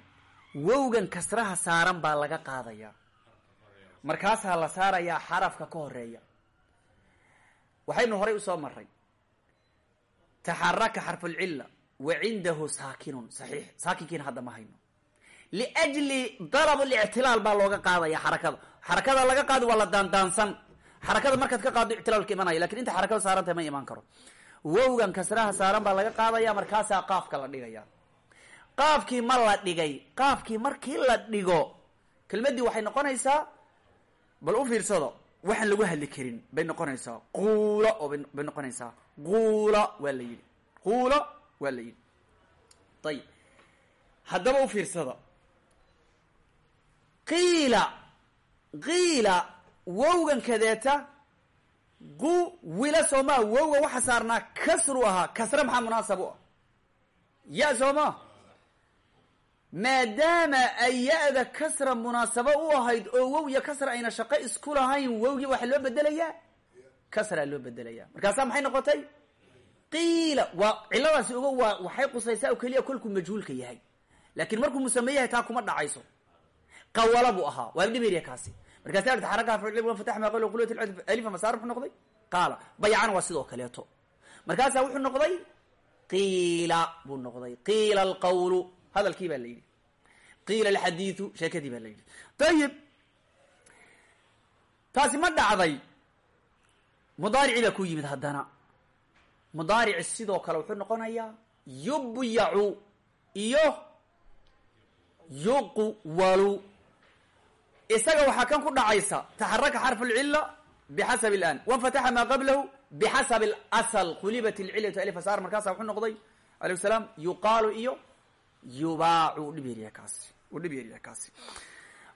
Wowgan kasraha saaran baa laga qaadayaa markaasaa la saarayaa xarafka ka horreeya waxaynu horay u soo maray taxaraka xarfulcilla wa cindahu saakinun saxiix. Saakinkiina hadda ma hayno. Liajli dalab lictilaal baa looga qaadaya xarakada. Xarakada laga qaadi waa la daandaansan xarakada markaad ka qaado ictilaalka imanaya laakiin inta xarakada saarantah ma imaan karo. Wowgan kasraha saaran baa laga qaadaya markaasaa qaafka la dhigaya. Qaafkii ma la dhigay qaafkii markii la dhigo kelmaddii waxay noqonaysaa bal u fiirsado waxaan lagu hadli karin bay noqonaysaa. Quulo oo bay noqonaysaa. Quula waa la yidhi. Quulo waa la yidhi. Ayib haddaba u fiirsada qiila qiila wowgan kadeeta qu wila soomaa wowga waxa saarnaa kasru ahaa kasre maxaa munaasab u ah? Ya sooma maadaama ay ya-da kasra munaasabo u ahayd oo wow iyo kasra ayna shaqo isku lahayn wowgii waxaa loo bedelayaa? Kasraa loo bedelaya markaasaa maxay noqotay? Qiila waa ciladaasi ogo waa waxay qusaysaa oo keliya kolkuu majhuulka yahay. Laakiin markuu musame yahay taa kuma dhacayso. Qawala buu ahaa. Waa dhiberiya kaasi xaraka fatax maa qal qulat alifa masaar noqday? Qaala baycana waa sidoo kaleeto. Markaasaa wuxuu noqday qiila buu noqday. Qiila alqawlu hadalkii baa la yidhi. Qiila alxadiidu sheekadii baa la yidhi. Ayib taasi ma dhacday. Mudaarici baa ku yimid haddana. Mudaarici sidoo kale wuxuu noqonayaa yubyacu iyo yuqwalu isaga waxaa kan ku dhacaysa taxaraka xarfu lcila bixasab lan wanfataxa maa qablahu bixasab اlasl qulibat ilcilatu alif saar. Markaasa wuxuu noqday alayh salaam yuqaalu iyo yubaacu. Dhib yariya kaasi. U dhib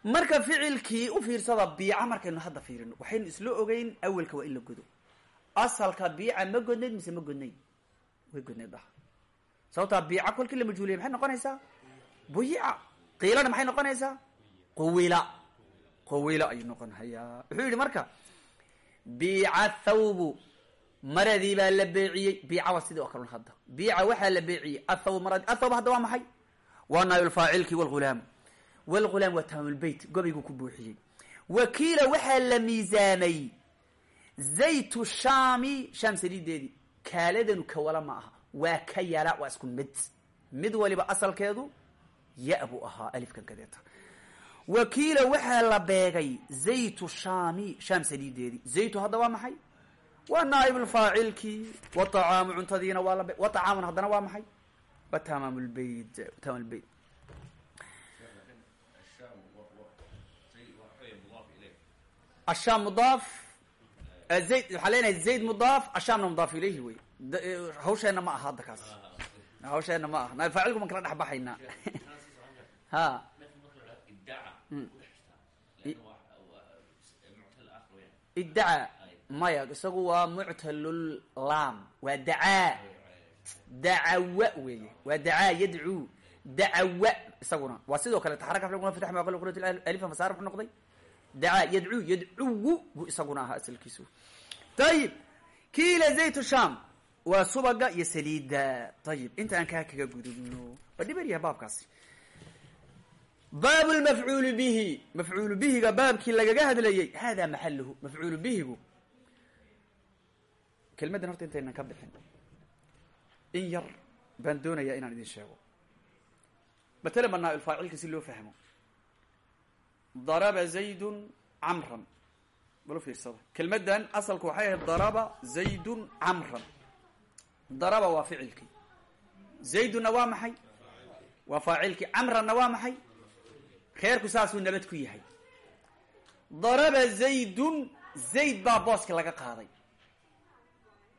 marka ficilkii u fiirsada biica markaynu hadda fiirino waxaynu isla ogeyn awelka waa in la godo. Asalka biica ma godnayd mise ma godnayd? Way godnayd ah. Sababtaa biica kolkii la majhuuliyay maxay noqonaysaa? Buyica. Qiilana maxay noqonaysaa? Quwila quwila ayuu noqon hayaa wuxuu yidhi marka biica thawbu maradii baa la beeciyey. Biica waa sidii oo kale hadda. Biica waxaa la beeciyey athawb maradi athawb hadda waa maxay? Waa naayulfaacilki walghulaam walghulaam waa taamulbeyt gobayguu ku buuxiyey. Wakiila waxaa la miisaamay zaytu shaami shaam saliideedii kaaladanu kawala ma aha waa ka yala waa isku mid. Mid waliba asalkeedu ya buu ahaa alifkan kadeeta wakiila waxaa la beegay zaytu shaami shaam saliideedii zaytu hadda waa maxay? Waa naaibulfaacilkii waacaamu cuntadiina waa labe waacaamun haddana waa maxay? Wa tamaam lbeyt tamaam lbeyt ashaam mudaaf zayd waxaa leenahay zayd mudaaf ashaamna mudaaf ilayhi wey. Hawsheenna ma aha hadda kaas. Hawsheenna ma aha. Naaibfaacilku man kala dhex baxaynaa ha iddaca. Maya isagu waa muctalul lam waa dacaa. Dacawa weeye. Waa dacaa yadcuu. Dacawa isaguna. Waa sidoo kale taxaraka fatax ma qal qurat alifa masaar muxuu noqday. Dacaa yadcuu yadcuwu buu isaguna ahaa asalkiisu. Ayib kiila zaytu sham waa subaga iyo saliida ayib inta aan kaa kaga gudubno. Waa dhibaryaha baabkaasi baab lmafcuulu bihi. Mafcuulu bihiga baabkii lagaga hadlayey hada maxaluhu mafcuulu bihigu. Kelmaddan horta intaynan ka bixin. In yar baan doonayaa inaan idin sheego. Matalan ba naailfaacilka si loo fahmo. Daraba zaydun camran balo fiirsada kelmaddan asalku waxay ahayd daraba zaydun camran daraba waa ficilkii. Zaydunna waa maxay? Waa faacilkii. Camranna waa maxay reerku saasuu nabad ku yahay. Daraba zaydun zayd baa booska laga qaaday.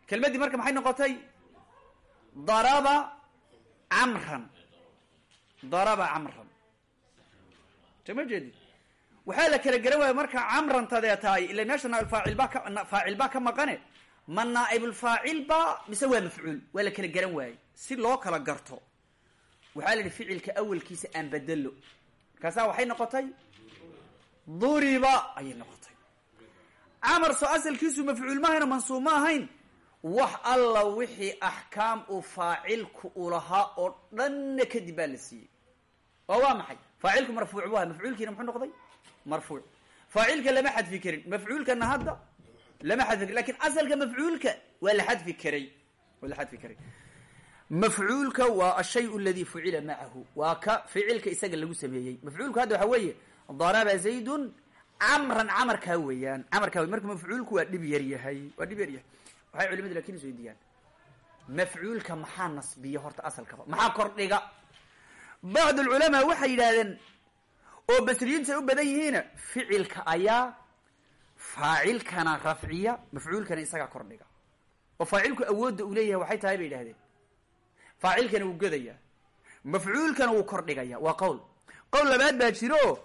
Kelmaddii marka maxay noqotay? Daraba camran daraba camran soma jeedi waxaa la kala garan waaya marka camrantadee tahay ila meesha naaibfaacil baa ka faacil baa ka maqane. Ma naaibulfaacil baa mise waa mafcuul waa la kala garan waaye si loo kala garto. Waxaa la yihi ficilka awalkiisa aan bedelo markaasaa waxay noqotay? Duriba ayay noqotay. Camar soo asalkiisu mafcuul mahayna mansuub ma ahayn. Wax alla wixii axkaam uu faacilku u oo dhanna kadib baa la siiyey. Oo waa maxay? Faacilku marfuuc bu aha mafcuulkiina muxuu noqday? Marfuuc. Faacilka lama xadfi karin. Mafcuulkana hadda lama xadfi karin. Lakin asalka mafcuulka waa la xadfi karay. Waa la xadfi karay mafcuulka waa ashay aladi fucila macahu waa ka ficilka isaga lagu sameeyey. Mafcuulku hadda waxa weeye daraba zaydun camran camarkaa weeyaan. Camarkaa marka mafcuulku waa dhib yar yahay. Waa dhib yar yahay. Waxay culimadu laakiin is weydiiyaan. Mafcuulka maxaa nasbiya horta asalkaba maxaa kordhiga? Bacd alculamaa waxay yidhaahdeen oo basriyiinta ay u badan yihiina ficilka ayaa faacilkana rafciya mafcuulkana isagaa kordhiga. Oo faacilku awoodda uu leeyahay waxay tahay bay yidhahdeen faacilkana wuu godaya mafcuulkana wuu kordhigaya waa qowl. Qowl labaad baa jiro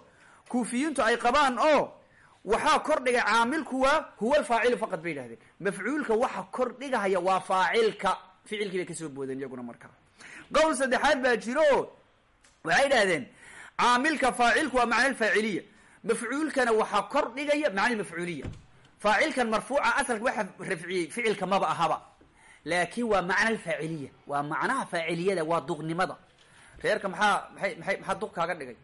kuufiyiintu ay qabaan oo waxaa kordhiga caamilku waa huwa alfaacilu faqad bay yidhahdeen mafcuulka waxa kordhigahaya waa faacilka. Ficilkii bay ka soo boodeen iyaguna markaa. Qowl saddexaad baa jiro waxay yidhahdeen caamilka faacilku waa macna alfaaciliya mafcuulkana waxaa kordhigaya macna mafcuuliya. Faacilkan marfuuca asalka waxa rafciyey ficilka maba ahaba laakin waa macna alfaaciliya. Waa macnaha faaciliyada waa duqnimada. Reerka maxaa maay maay maxaa duq kaaga dhigay?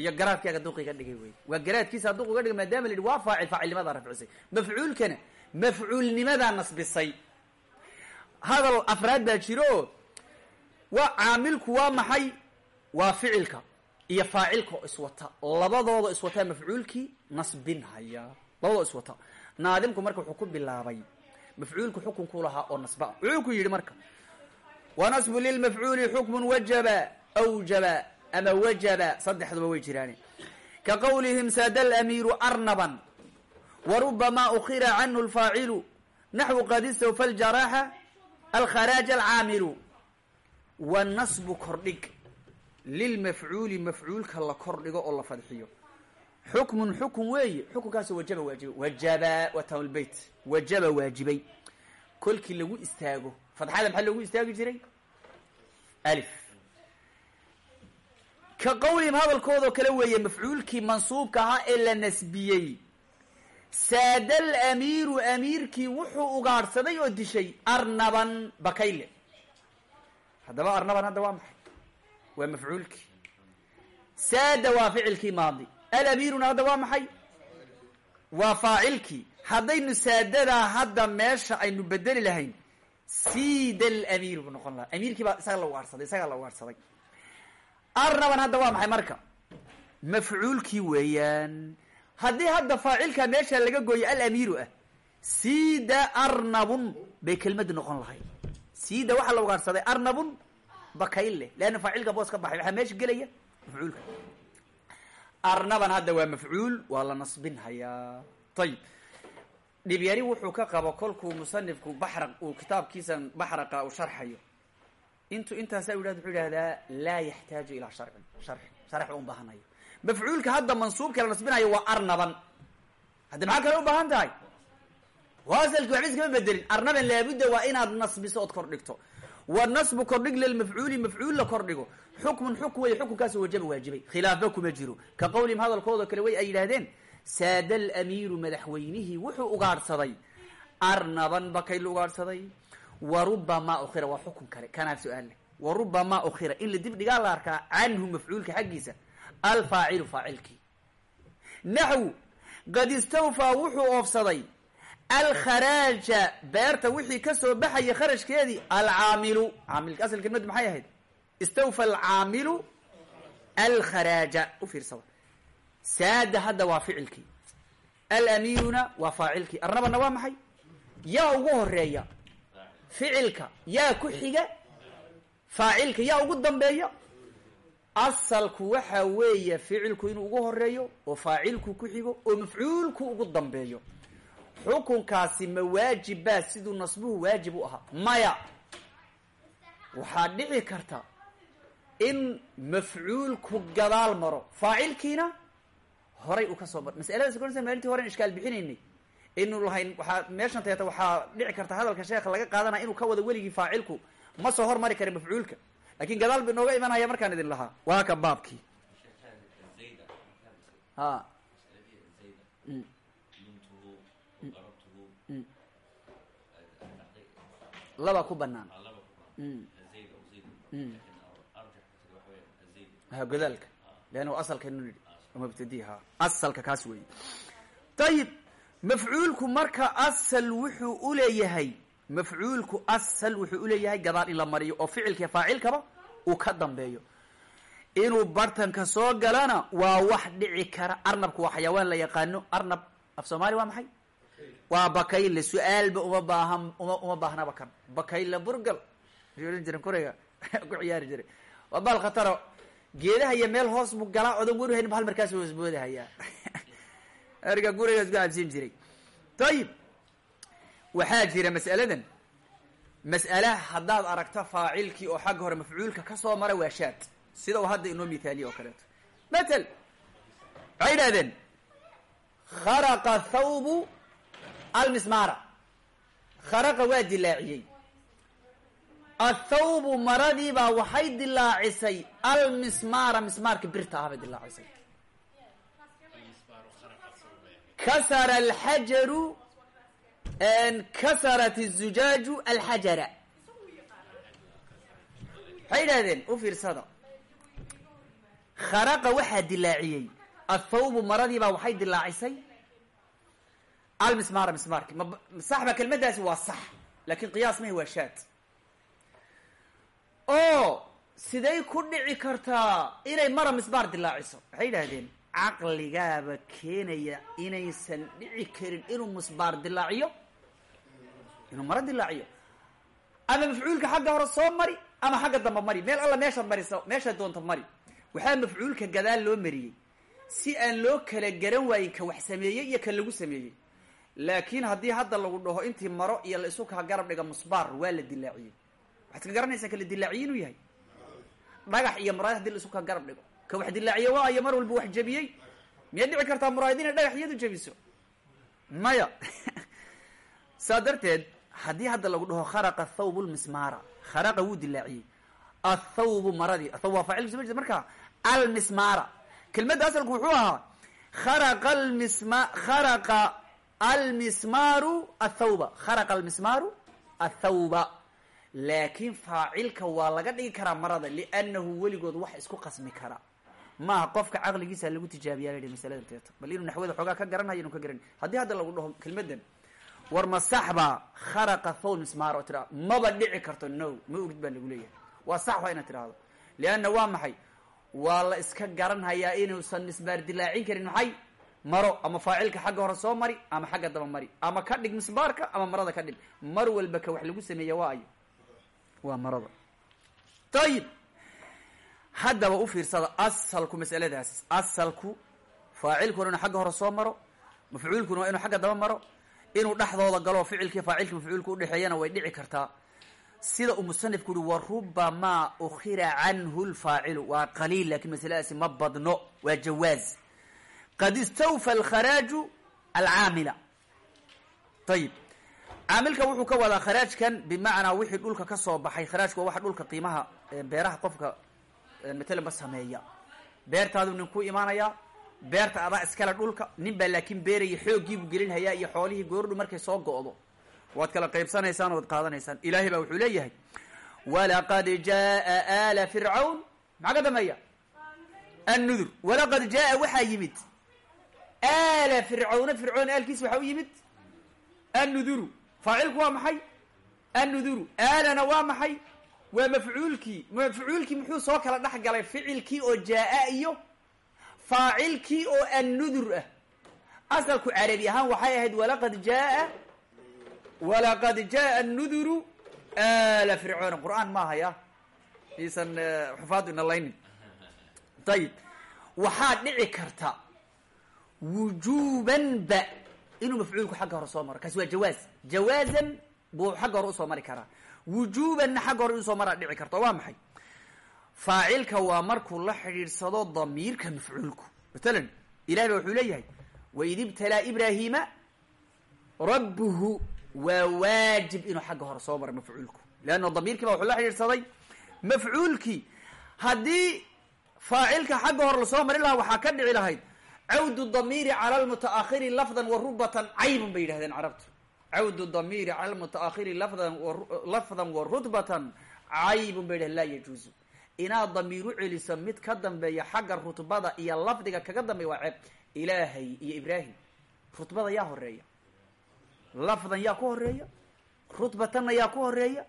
Iyo garaadkaaga duqiga dhigay wey waa garaadkiisa duq uga dhigay maadama la yidhi waa faacil faacilnimadaa rafcisay. Mafcuulkana mafcuulnimadaa nasbisay. Hadal afraad baa jiro. Waa caamilku waa maxay? Waa ficilka iyo faacilka oo iswata. Labadooda iswataa mafcuulkii nasbin haya labadooda iswata. Naadimku marka wuxuu ku bilaabay mafcuulku xukunkuu lahaa oo nasba wuxuu ku yidhi marka wa nasbu lilmafcuuli xukmun wajaba awjaba ama wajaba saddexduba way jiraane ka qawlihim saada alamiiru arnaban wa rubamaa ukhira canhu lfaacilu naxwu qad istawfa aljaraaxa alkharaaja alcaamilu wa nasbu kordhig lilmafcuuli mafcuulka la kordhigo oo la fadxiyo xukmun xukun weeye xukunkaasoo wajaba waajibay wajaba waa tamlbeyt wajaba waajibay. Kolkii lagu istaago fadxada maxaa loogu istaagi jiray? Alif. Ka qawlihim hadalkoodoo kale weeye mafcuulkii mansuubka ahaa ee la nasbiyey. Saada alamiiru amiirkii wuxuu ugaadhsaday oo dishay arnaban bakayle. Haddaba arnaban hadda waa maxay? Waa mafcuulkii. Saada waa ficilkii maadi alamiiruna hadda waa maxay? Waa faacilkii haddaynu saadadaa hadda meesha aynu bedeli lahayn. Siida alamiir buu noqon lahaa. Amiirkii baa isaga la ugaadhsaday isagaa la ugaadhsaday arnaban hadda waa maxay marka? Mafcuulkii weeyaan. Haddii hadda faacilkaa meesha laga gooyo alamiiru ah siida arnabun bay kelmadu noqon lahayd. Siida waxaa la ugaadhsaday arnabun bakayle. Leanna faacilka boos ka baxay. Waxaa meesha gelaya mafcuulka arnaban hadda waa mafcuul waa la nasbin hayaa. Ayib dhibyari wuxuu ka qabo kolkuu musanifku baxraq uu kitaabkiisan baxraqa uu sharxayo. Intuu intaasaa u yidhahdo wuxuu yidhahdaa laa yaxtaaju ilaa sharcin sharxi sharx u baahanayo mafcuulka hadda mansuubka la nasbinayo waa arnaban. Hadda maxaa kale u baahan tahay? Waasalki waxba iskama bedelin. Arnaban laabudda waa inaad nasbiso ood kordhigto. wa nasbu kordhig lilmafcuuli mafcuul la kordhigo. Xukmun xukm wey xukunkaas wajaba waajibay. Khilaafba kuma jiro. Ka qawlihim hadalkooda kale way ay yidhahdeen saada alamiiru madaxweynihii wuxuu ugaadhsaday arnaban bakaylu ugaadhsaday wa rubamaa ukhira waa xukun kale. Kanaa su'aal leh. Wa rubamaa ukhira. In la dib dhigaa la arkaa canhu mafcuulka xaggiisa alfaacilu faacilkii. Naxwu qad istawfaa wuxuu oofsaday alkharaaja beerta wixii ka soo baxaya kharashkeedii alcaamilu. Caamilka asal kelmadu maxay ahayd? Istawfa alcaamilu alkharaaja. U fiirsada saada hadda waa ficilkii. Alamiiruna waa faacilkii. Arnabana waa maxay? Yaa ugu horreeya ficilka yaa ku xiga. Faacilka yaa ugu dambeeya. Asalku waxa weeye ficilku inuu ugu horeeyo oo faacilku ku xigo oo mafcuulku ugu dambeeyo xukunkaasi ma waajibbaa siduu nasbuhu waajib u ahaa maya waxaa dhici karta in mafcuulku gadaal maro faacilkiina horay uu ka soo bar masalada seconsa maalintii horen ishkaal bixinaynay inu lahayn waxaa meeshan teeta waxaa dhici karta hadalka sheekha laga qaadanaya inuu ka wado weligii faacilku ma soo hormari kara mafcuulka laakiin gadaal ba inooga imanaya markaan idin lahaa waa ka baabkii ha laba ku banaan. Godaalka leanna waa asalkaynu nidhi mubtadi ha asalka kaas weeye ayib mafcuulku marka asal wuxuu uleeyahay mafcuulku asal wuxuu uleeyahay gadaal in la mariyo oo ficilka faacilkaba uu ka dambeeyo. Inuu bartanka soo galana waa wax dhici kara. Arnabku waa xayawaan la yaqaano. Arnab af soomaali waa maxay waa bakayle su'aalba uma baahan uma uma baahnaba kan bakayle burgal. Ohan jiren kurayga ku ciyaari jiray. Waa baal khataro. Geedaha iyo meel hoos bu galaa odan waruhayn hal markaas hoosboodahayaa erga guriga isku cabsin jiray. Ayib waxaa jira mas'aladan. Mas'ala haddaad aragto faacilkii oo xagga hore mafcuulka ka soo mara waa shaad. Sida uu hadda inoo mithaaliye oo kaleeto. Matel waxay idhahdeen kharaqa thawbu almismaara. Kharaqa waa dilaaciyey. Athawbu maradiibaa waxay dilaacisay almismaara mismaarka birta ah bay dilaacisay kasara alxajaru kasarat الzujaaju alxajara. Waxay idhahdeen u fiirsada kharaqa waxaa dilaaciyey. Athawbu maradiibaa waxay dilaacisay almismaara mismaarki ma sax ba kelmadaasi waa sax laakiin qiyaas mahi waa shaad. Oo siday ku dhici kartaa inay mara mismaar dilaaciso. Waxay yidhahdeen caqligaaba keenaya inaysan dhici karin inuu misbaar dilaaciyo? Inuu maro dilaaciyo? Ama mafcuulka xagga hore soo mari ama xagga damba mari? Meel alla meeshaad mariso meeshaad doonta mari. Waxaa mafcuulka gadaal loo mariyey. Si aan loo kala garan waayin ka wax sameeyey iyo ka lagu sameeyey laakiin haddii hadda lagu dhaho intii maro iyo la isu kaa garab dhiga musbaar waa la dilaaciyey waxaad ka garanaysaa kala dilaaciye inuu yahay? Dhagax iyo muraayad haddii la isu kaa garab dhigo. Ka wax dilaaciye waayo mar walba wax jebiyey. Miyaad dhici kartaa muraayad inay dhagax iyadu jebiso? Maya. Saa darteed haddii hadda lagu dhaho kharaqa thawbu lmismaara kharaqa wuu dilaaciyey athawbu maradii athawb waa faacil soo jeed marka. Almismaara. Kelmadda asalku wuxuu ahaa kharaqa almisma kharaqa almismaaru athawba kharaqa almismaaru athawba laakiin faacilka waa laga dhigi karaa marada liannahu weligood wax isku qasmi kara maaha qofka caqligiisa lagu tijaabiya la yihi masalada teeto bal inuu naxwada xoogaa ka garanayo inuu ka garan haddii hadda lagu dhaho kelmadan war ma sax baa kharaqa thawl mismaar oo tiraa maba dhici karto no ma ogid baa lagu leeyahay waa sax waa inaad tidhaahdo lianna waa maxay waa la iska garanhayaa inuusan misbaar dilaacin karin maxay maro ama faacilka xagga hore soo mari ama xagga daba mari. Ama ka dhig misbaarka ama marada ka dhig. Mar walba ka wax lagu sameeya waa ayo waa marada. Ayib haddaba u fiirsada asalku masaladaas. Asalku faacilkuna inuu xagga hore soo maro mafcuulkuna waa inuu xagga daba maro inuu dhexdooda galo ficilkii faacilki mafcuulka udhexeeyana way dhici kartaa. Sida uu musanifku uhi wa rubamaa ukhira canhu lfaacilu waa qaliil laakiin masaladaasi ma badno. Waa jawaaz qad istawfa alkharaaju alcaamila ayib caamilka wuxuu ka wadaa kharaajkan bimacnaa wixii dhulka ka soo baxay kharaajku waa waxa dhulka qiimaha beeraha qofka matalan ba sameeya beertaadu nin ku imaanayaa beerta adaa iskale dhulka nin baa laakiin beeraya xooggiibuu gelinhayaa iyo xoolihii goordhu markay soo go'do waad kala qaybsanaysaan waad qaadanaysaan ilaahay baa wuxuu leeyahay walaqad jaa ala fircawn maxaa ka dambeeya annudur walaqad jaa waxaa yimid ala fircawna fircoon aalkiis waxaa u yimid? Annuduru. Faacilku waa maxay? Annuduru. Aanana waa maxay? Waa mafcuulkii. Mafcuulkii muxuu soo kala dhex galay ficilkii oo jaa-a iyo faacilkii oo annudur ah. Asalku carabi ahaan waxay ahayd walaqad jaaa walaqad jaaa annuduru. Ala fircoona qur'aan maaha ya iisan xufaadu ina laynin ayib waxaa dhici karta wujuban ba. Inuu mafcuulku xagga hore soo maro. Kaasi waa jawaaz. Jawaazan buu xagga hore u soo mari karaa. Wujubanna xagga hore inuu soo maraa dhici karta waa maxay? Faacilka waa markuu la xidhiidhsado damiirka mafcuulku. Matalan ilahi ba wuxuu leeyahay waid ibtalaa ibrahima rabbuhu waa waajib inuu xagga hore soo maro mafcuulku. Leanna damiirkii ba wuxuu la xidhiidhsaday mafcuulkii haddii faacilka xagga hore la soo marin lahaa waxaa ka dhici lahayd cawdu damiiri cala lmutaakhiri lafdan wa rubatan caybun bay yidhahdeen carabtu. Cawdu damiiri cala lmutaakhiri lafdan lafdan wa rutbatan caybun bay yidhahdeen laa yajuuzu. Inaad damiir u celiso mid ka dambeeya xagga rutbada iyo lafdiga kaga dambeeya waa ceeb. Ilaahay iyo ibraahim rutbada yaa horreeya lafdan yaa ku horreeya rutbatanna yaa ku horreeya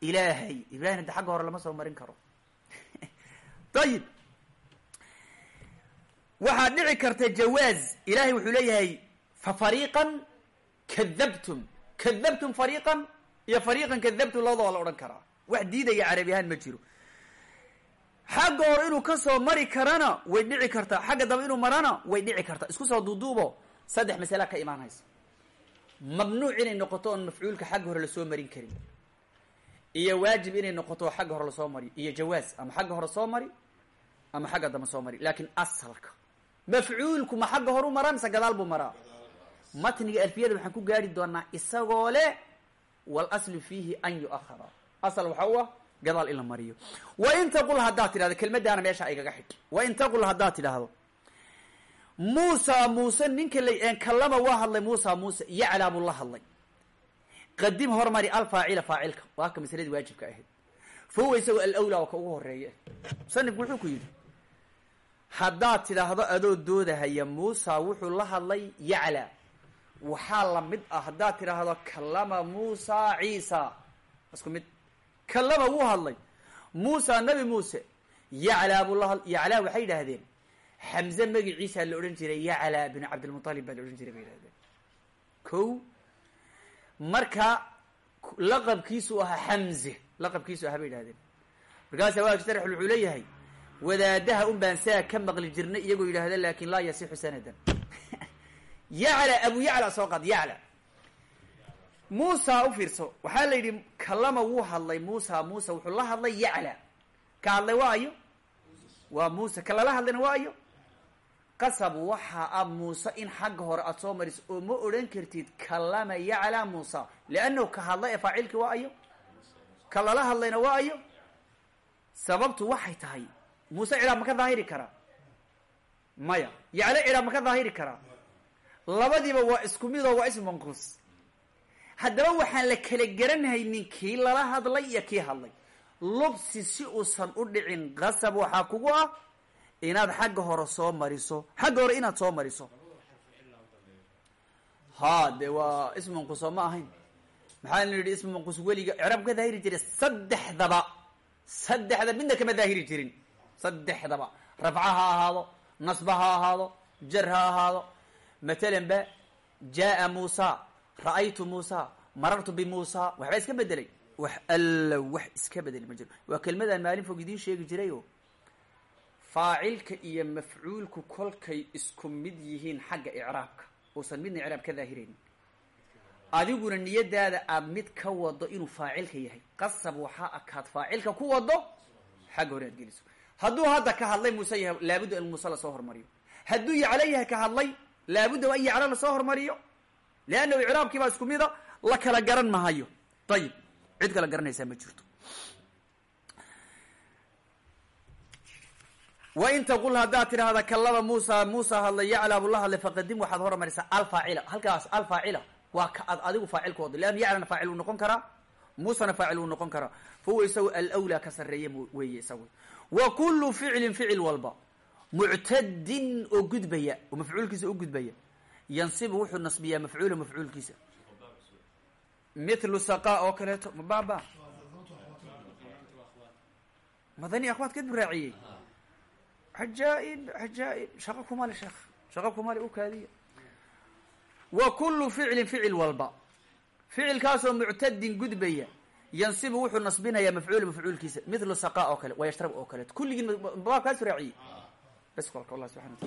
ilaahay ibrahim hadda xagga hore lama soo marin karo. Ayib waxaa dhici karta jawaaz. Ilahay wuxuu leeyahay fa fariiqan kadabtum kadabtum fariiqan iyo fariiqan kadabtum labadaba la odhan karaa. Wax diidaya carabi ahaan ma jiro. Xagga hore inuu ka soo mari karana way dhici kartaa. Xagga dambe inuu marana way dhici kartaa. Isku soo duuduubo saddex masala ka imaanaysa mamnuuc inay noqoto oon mafcuulka xagga hore la soo marin karin. Iyo waajib inay noqoto xagga hore la soo mariyo iyo jawaaz. Ama xagga hore soo mari ama xagga dambe soo mari. Laakiin asalka mafcuulku ma xagga horu maraa mise gadaal buu maraa. Matniga alfiyada waxaan ku gaari doonaa isagoo leh walaslu fiihi an yuahara asal waxa u ah gadaal in la mariyo. Wa in taqul haddaad tidhahdo kelmadaana meesha igaga xidh wa in taqul haddaad tidhaahdo muusa muuse ninka la kallama waa hadlay muusa muuse yaclaa buu la hadlay. Qadim hormari alfaacila faacilka waa ka masaladii waajibka ahayd. Fa huwa isagoo alawlaa oo ka ugu horreeya musanifku wuxuu ku yidhi haddaad tidhaahdo adoo doodahaya muusa wuxuu la hadlay yaclaa waxaa la mid ah haddaad tidhaahdo kallama muusa ciisa. Isku mid. Kallama wuu hadlay. Muusa nabi muuse. Yaclaa buu la yaclaa waxay yidhaahdeen. Xamze magiciisaa la odhan jiray yaclaa binu cabdilmutalib baa la odhan jiray bay yidhahdeen ko marka laqabkiisu ahaa xamze laqabkiisu ahaa bay yidhahdeen markaasa waa sharax wuxuu leeyahay wadaadaha un baan saa ka maqli jirnay iyagoo yidhahda laakin laa yasixu sanadan. Yacla abu yacla soo qaad yacla. Muusa u fiirso. Waxaa la yidhi kalama wuu hadlay muusa muusa wuxuu la hadlay yacla. Ka hadlay waa ayo waa muuse ka lala hadlayna waa ayo qasab waxa a muuse in xagga hore aada soo mariso oo ma odhan kartid kalama yacla muusa liannahu ka hadlay ee faacilkii waa ayo ka hadlayna waa ayo sababtu waxay tahay muuse cidhaab ma ka daahiri karaa maya. Yaclo cidhaab ma ka daahiri karaa labadiiba waa isku midoo waa ism manquus. Haddaba waxaan la kala garanhaynin kii lala hadlay iyo kii hadlay. Lubsi si uusan u dhicin qasab waxaa kugu ah inaad xagga hore soo mariso. Xagga hore inaad soo mariso. Ha de waa ism manquus oo ma ahayn. Maxaa la yidhi ism manquus weliga icraab ka daahiri jiray saddexdaba. Saddexda midna kama daahiri jirin saddexdaba rafca ha ahaado nasba ha ahaado jar ha ahaado. Matalan ba jaa muusa ra'aytu muusa marartu bimuusa waxbaa iska bedelay? Wax alla wax iska bedeli ma jiro. Waa kelmadaan maalin fog idiin sheegi jirayo faacilka iyo mafcuulku kolkay isku mid yihiin xagga icraabka. Uusan midna icraab ka daahiraynin adiguna niyadaada aada mid ka wado inuu faacilka yahay. Qasab waxaa akaad faacilka ku wado xagga hore aad hadduu hadda ka hadlay muuse yahay laabudda in muuse la soo hormariyo. Hadduu yaclo yahay ka hadlay laabudda waa in yaclo la soo hormariyo. Leannahu icraabkii baa isku mida la kala garan mahayo ayib cid kala garanaysaa ma jirto. Wa in taqul haddaad tidhaahda kalaba muusa muusa hadlay yaclaa buu la hadlay faqadim waxaad hormarisaa alfaacila halkaas alfaacila waa ka ad adigu faacil ku wado leanna yaclana faacil wuu noqon karaa muusana faacil wuu noqon karaa. Fa huwa isagu alawlaa ka sarreeya weeye isagu wa kullu ficlin ficil walba. Muctadin oo gudbaya oo mafcuulkiisa u gudbaya. Yansibu wuxuu nasbiyaa mafcuula mafcuulkiisa mithlu saqa oo kaleeto ma baaba? Madani akhwaadkeed bu raaciyey cajaa-ib cajaa-ib shaqo kumale sheekh. Shaqo kumale u kaadiya. Wa kullu ficlin ficil walba. Ficilkaasoo muctadin gudbaya yansibu wuxuu nasbinayaa mafcuula mafcuulkiisa mithlu saqa oo kale wa yashrab oo kaleeto kulligiin baabkaas raaciyey bes kolka wallah subxana wataala